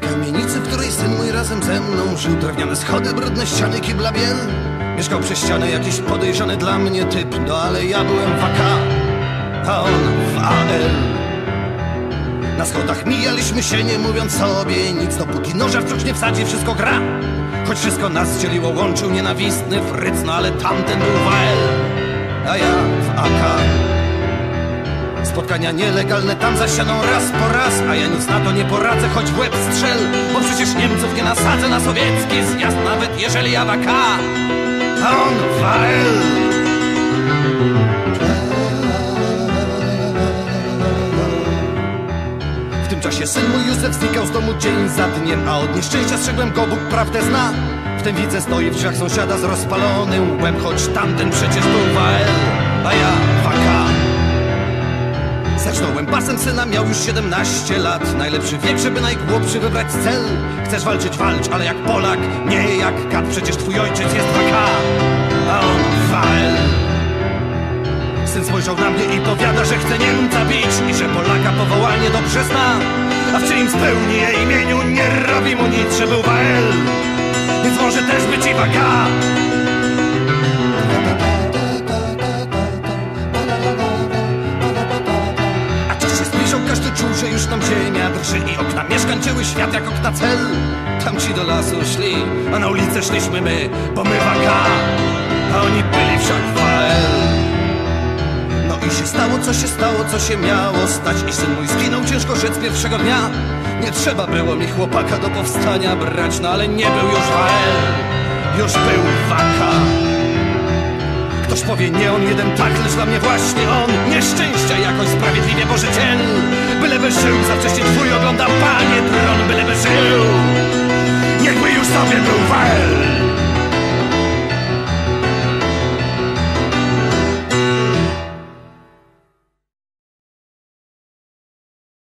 tej kamienicy, w której syn mój razem ze mną żył. Drewniane schody, brudne ściany, kibla biel. Mieszkał przez ścianę jakiś podejrzany dla mnie typ. No ale ja byłem w AK, a on w AL Na schodach mijaliśmy się, nie mówiąc sobie nic. Dopóki noża w nie wsadzi, wszystko gra. Choć wszystko nas dzieliło, łączył nienawistny fryc No ale tamten był w AL, a ja w AK Spotkania nielegalne tam za ścianą raz po raz A ja nic na to nie poradzę, choć w łeb strzel Bo przecież Niemców nie nasadzę na sowiecki zjazd Nawet jeżeli ja w AK, a on w AL W tym czasie syn mój Józef znikał z domu dzień za dniem A od nieszczęścia strzegłem go, Bóg prawdę zna. Wtem widzę stoi w drzwiach sąsiada z rozpalonym łbem Choć tamten przecież był w AL, a ja w Razem syna miał już 17 lat. Najlepszy wiek, żeby najgłodszy wybrać cel. Chcesz walczyć, walcz, ale jak Polak Nie jak kat, przecież twój ojciec jest 2K A on Wael Syn spojrzał na mnie i powiada, że chce Niemca bić I że Polaka powołanie dobrze zna. A w czyim spełni je imieniu Nie robi mu nic, że był Wael Więc może też być i czuł, że już tam ziemia drży I okna mieszkań cięły świat jak okna cel. Tamci do lasu szli, a na ulicę szliśmy my Bo my w AK, a. Oni byli wszak w AL No i się stało, co się stało, co się miało stać. I syn mój zginął ciężko rzec pierwszego dnia. Nie trzeba było mi chłopaka do powstania brać No ale nie był już w AL, już był w AK Ktoś powie nie on jeden tak, lecz dla mnie właśnie on. Nieszczęścia jakoś sprawiedliwie Bożyciel Byle żył, za wcześnie twój oglądam panie